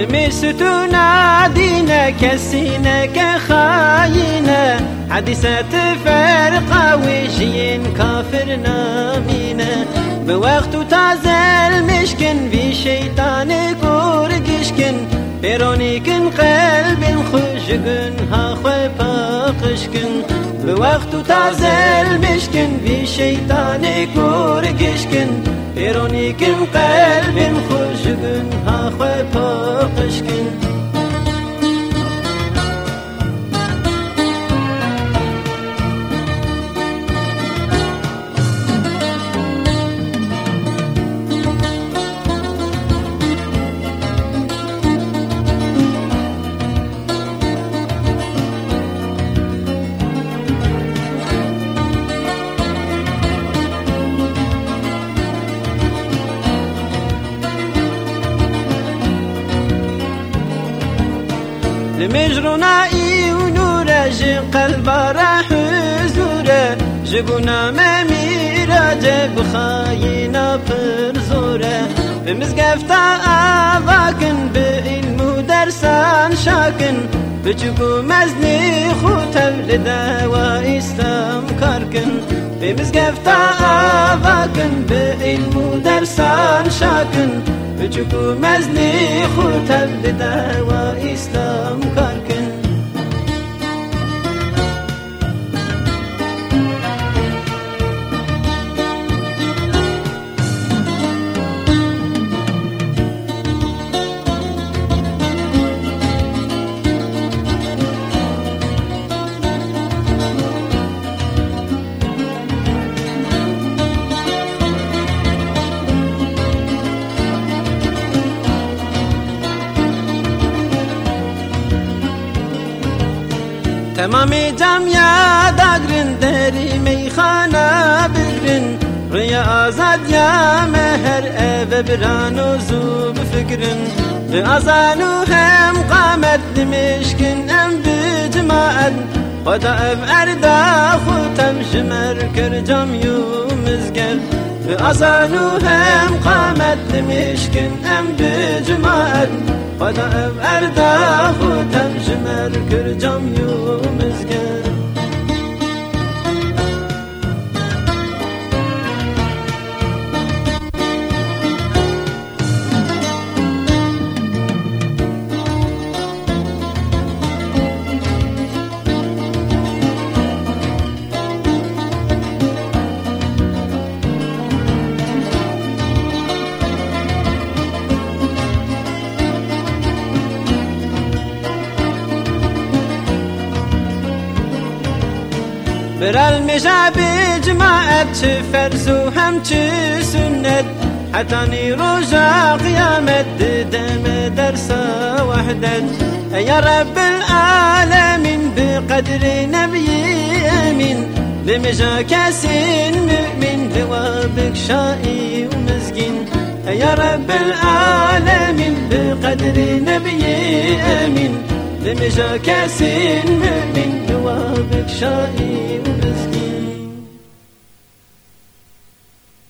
علمی تو ندینه کسی نه که خاینه فرقه و جین کافر نامینه به وقت تو تازل مشکن وی شیطان گرگشکن پیرانی کن قلب خوشگن ها خوی پاقش به وقت تو تازل مشکن وی شیطان گرگشکن پیرانی کن قلب خوشگن ها خوی pesquei لمجرنا ونورا جي قلب راح زورا جبونا مميرا جب خاينا فرزورا بمزقفتا آواكن بإلمو درسان شاكن بچکو مزنی خوتم لدوا اسلام کارکن. به مزگفتا آواکن به علم بجبو مزني خو و اسلام کن. تمامی جمعیا داگرن دری میخانه بگرن ریا آزاد یا مهر او بران و زوب فکرن به آزان و هم قامت دمشکن ام بجماعت خدا ام اردا خوتم جمر کر جمعیو مزگر به آزان و هم قامت دمشکن ام بجماعت Bada ev erda hu temjimer kür cam برال مجا بجماعت فرزو هم چه سنت. حتاني رجع قيامة دم درس وحدت. يا رب العالمين بقدر نبي أمين لمجا كاسين مؤمن لوابك شائي ومسكين يا رب العالمين بقدر نبي أمين دمجة كاسين من جوابك شاهين مسكين